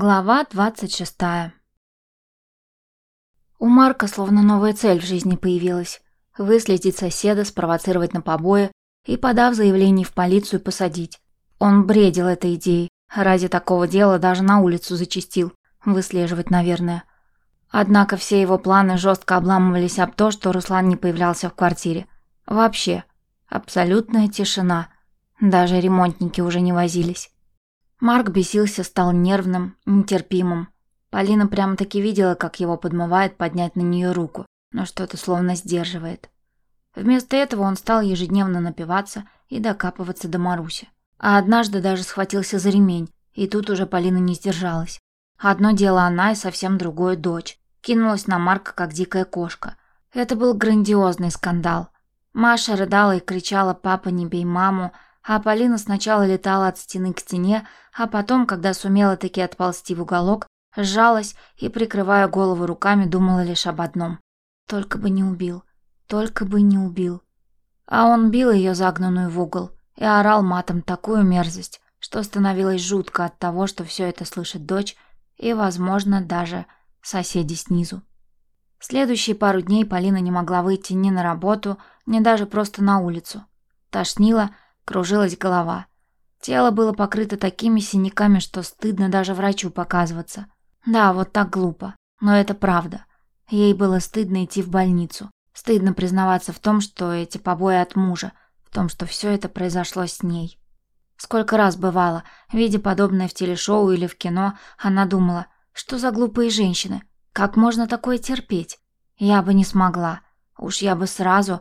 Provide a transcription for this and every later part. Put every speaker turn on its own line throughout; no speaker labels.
Глава двадцать шестая. У Марка словно новая цель в жизни появилась. Выследить соседа, спровоцировать на побои и, подав заявление в полицию, посадить. Он бредил этой идеей. Ради такого дела даже на улицу зачистил. Выслеживать, наверное. Однако все его планы жестко обламывались об то, что Руслан не появлялся в квартире. Вообще. Абсолютная тишина. Даже ремонтники уже не возились. Марк бесился, стал нервным, нетерпимым. Полина прямо-таки видела, как его подмывает поднять на нее руку, но что-то словно сдерживает. Вместо этого он стал ежедневно напиваться и докапываться до Маруси. А однажды даже схватился за ремень, и тут уже Полина не сдержалась. Одно дело она и совсем другое дочь. Кинулась на Марка, как дикая кошка. Это был грандиозный скандал. Маша рыдала и кричала «папа, не бей маму», а Полина сначала летала от стены к стене, а потом, когда сумела таки отползти в уголок, сжалась и, прикрывая голову руками, думала лишь об одном. Только бы не убил, только бы не убил. А он бил ее загнанную в угол и орал матом такую мерзость, что становилось жутко от того, что все это слышит дочь и, возможно, даже соседи снизу. Следующие пару дней Полина не могла выйти ни на работу, ни даже просто на улицу. Тошнило, Кружилась голова. Тело было покрыто такими синяками, что стыдно даже врачу показываться. Да, вот так глупо. Но это правда. Ей было стыдно идти в больницу. Стыдно признаваться в том, что эти побои от мужа, в том, что все это произошло с ней. Сколько раз бывало, видя подобное в телешоу или в кино, она думала, что за глупые женщины, как можно такое терпеть? Я бы не смогла, уж я бы сразу.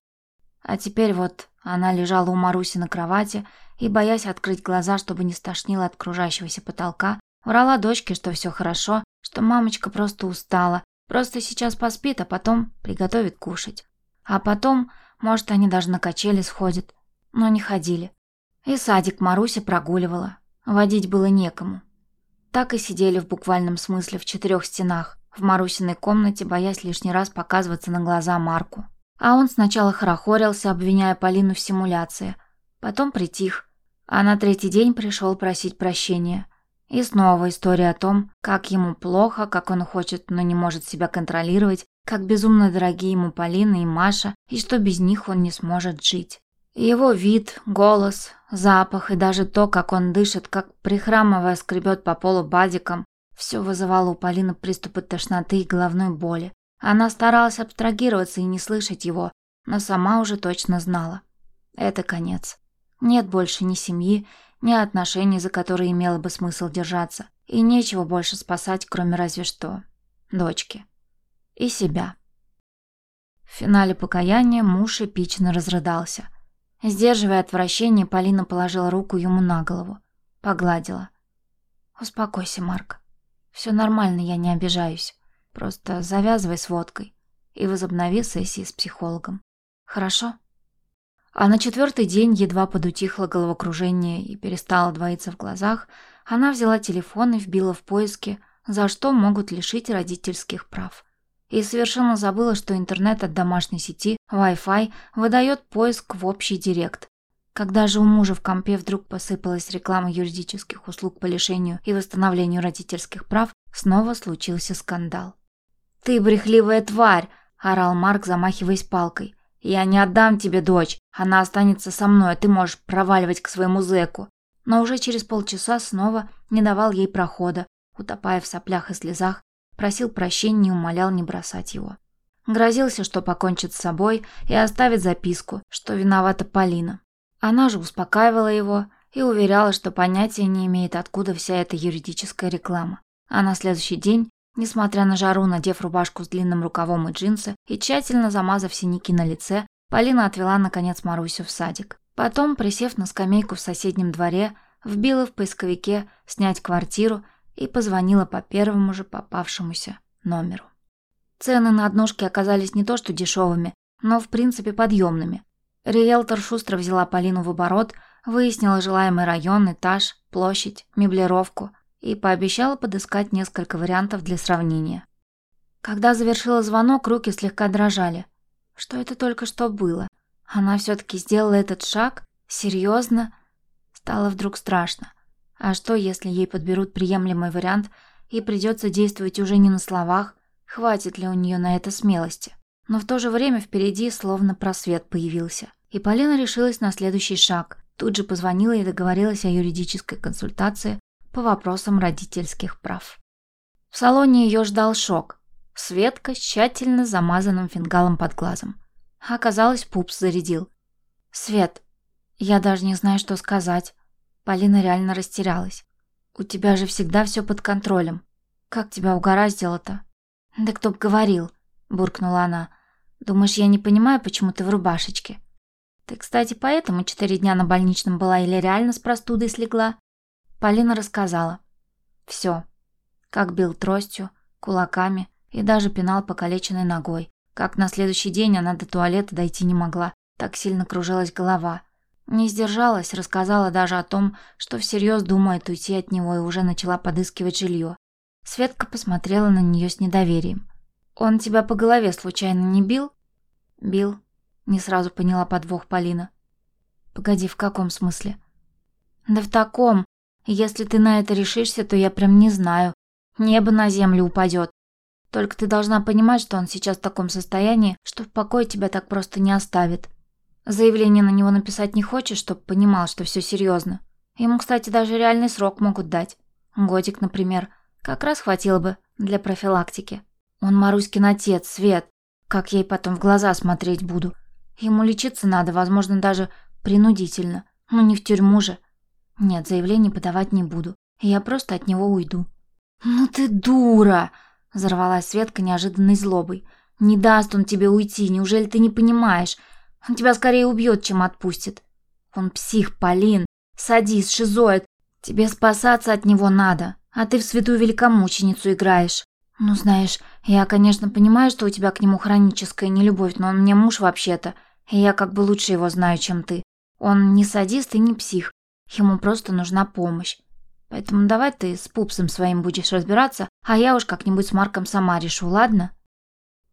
А теперь вот она лежала у Маруси на кровати и, боясь открыть глаза, чтобы не стошнило от кружащегося потолка, врала дочке, что все хорошо, что мамочка просто устала, просто сейчас поспит, а потом приготовит кушать. А потом, может, они даже на качели сходят, но не ходили. И садик Маруся прогуливала, водить было некому. Так и сидели в буквальном смысле в четырех стенах, в Марусиной комнате, боясь лишний раз показываться на глаза Марку. А он сначала хорохорился, обвиняя Полину в симуляции, потом притих, а на третий день пришел просить прощения. И снова история о том, как ему плохо, как он хочет, но не может себя контролировать, как безумно дорогие ему Полина и Маша, и что без них он не сможет жить. Его вид, голос, запах и даже то, как он дышит, как прихрамывая скребет по полу бадиком, все вызывало у Полины приступы тошноты и головной боли. Она старалась абстрагироваться и не слышать его, но сама уже точно знала. Это конец. Нет больше ни семьи, ни отношений, за которые имело бы смысл держаться, и нечего больше спасать, кроме разве что дочки. И себя. В финале покаяния муж эпично разрыдался. Сдерживая отвращение, Полина положила руку ему на голову. Погладила. «Успокойся, Марк. Все нормально, я не обижаюсь. Просто завязывай с водкой и возобнови сессии с психологом. Хорошо? А на четвертый день едва подутихло головокружение и перестало двоиться в глазах, она взяла телефон и вбила в поиски, за что могут лишить родительских прав. И совершенно забыла, что интернет от домашней сети, Wi-Fi, выдает поиск в общий директ. Когда же у мужа в компе вдруг посыпалась реклама юридических услуг по лишению и восстановлению родительских прав, снова случился скандал. «Ты брехливая тварь!» – орал Марк, замахиваясь палкой. «Я не отдам тебе дочь. Она останется со мной, а ты можешь проваливать к своему зэку». Но уже через полчаса снова не давал ей прохода, утопая в соплях и слезах, просил прощения и умолял не бросать его. Грозился, что покончит с собой и оставит записку, что виновата Полина. Она же успокаивала его и уверяла, что понятия не имеет, откуда вся эта юридическая реклама. А на следующий день Несмотря на жару, надев рубашку с длинным рукавом и джинсы и тщательно замазав синяки на лице, Полина отвела, наконец, Марусю в садик. Потом, присев на скамейку в соседнем дворе, вбила в поисковике «снять квартиру» и позвонила по первому же попавшемуся номеру. Цены на однушки оказались не то что дешевыми, но в принципе подъемными. Риэлтор шустро взяла Полину в оборот, выяснила желаемый район, этаж, площадь, меблировку, и пообещала подыскать несколько вариантов для сравнения. Когда завершила звонок, руки слегка дрожали. Что это только что было? Она все-таки сделала этот шаг? Серьезно? Стало вдруг страшно. А что, если ей подберут приемлемый вариант, и придется действовать уже не на словах, хватит ли у нее на это смелости. Но в то же время впереди словно просвет появился. И Полина решилась на следующий шаг. Тут же позвонила и договорилась о юридической консультации по вопросам родительских прав. В салоне ее ждал шок. Светка с тщательно замазанным фингалом под глазом. Оказалось, пупс зарядил. «Свет, я даже не знаю, что сказать». Полина реально растерялась. «У тебя же всегда все под контролем. Как тебя угораздило-то?» «Да кто б говорил», — буркнула она. «Думаешь, я не понимаю, почему ты в рубашечке?» «Ты, кстати, поэтому четыре дня на больничном была или реально с простудой слегла?» Полина рассказала. Все. Как бил тростью, кулаками и даже пинал покалеченной ногой. Как на следующий день она до туалета дойти не могла. Так сильно кружилась голова. Не сдержалась, рассказала даже о том, что всерьез думает уйти от него и уже начала подыскивать жилье. Светка посмотрела на нее с недоверием. «Он тебя по голове случайно не бил?» «Бил», — не сразу поняла подвох Полина. «Погоди, в каком смысле?» «Да в таком. Если ты на это решишься, то я прям не знаю. Небо на землю упадет. Только ты должна понимать, что он сейчас в таком состоянии, что в покое тебя так просто не оставит. Заявление на него написать не хочешь, чтобы понимал, что все серьезно. Ему, кстати, даже реальный срок могут дать. Годик, например. Как раз хватило бы для профилактики. Он Маруськин отец, Свет. Как я ей потом в глаза смотреть буду? Ему лечиться надо, возможно, даже принудительно. Ну не в тюрьму же. Нет, заявление подавать не буду. Я просто от него уйду. «Ну ты дура!» – взорвалась Светка неожиданной злобой. «Не даст он тебе уйти, неужели ты не понимаешь? Он тебя скорее убьет, чем отпустит. Он псих, Полин, садист, шизоид. Тебе спасаться от него надо, а ты в святую великомученицу играешь. Ну, знаешь, я, конечно, понимаю, что у тебя к нему хроническая нелюбовь, но он мне муж вообще-то, и я как бы лучше его знаю, чем ты. Он не садист и не псих, ему просто нужна помощь. Поэтому давай ты с пупсом своим будешь разбираться, а я уж как-нибудь с Марком сама решу, ладно?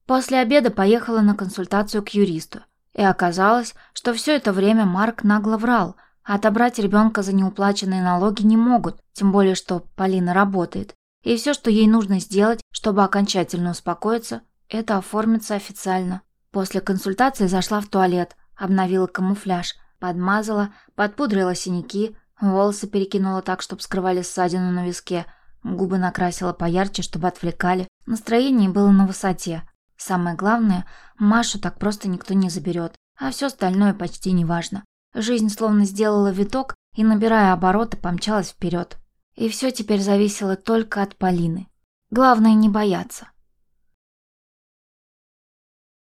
После обеда поехала на консультацию к юристу. И оказалось, что все это время Марк нагло врал. Отобрать ребенка за неуплаченные налоги не могут, тем более, что Полина работает. И все, что ей нужно сделать, чтобы окончательно успокоиться, это оформиться официально. После консультации зашла в туалет, обновила камуфляж, подмазала, подпудрила синяки, волосы перекинула так, чтобы скрывали ссадину на виске, губы накрасила поярче, чтобы отвлекали. Настроение было на высоте. Самое главное, Машу так просто никто не заберет, а все остальное почти не важно. Жизнь словно сделала виток и, набирая обороты, помчалась вперед. И все теперь зависело только от Полины. Главное не бояться.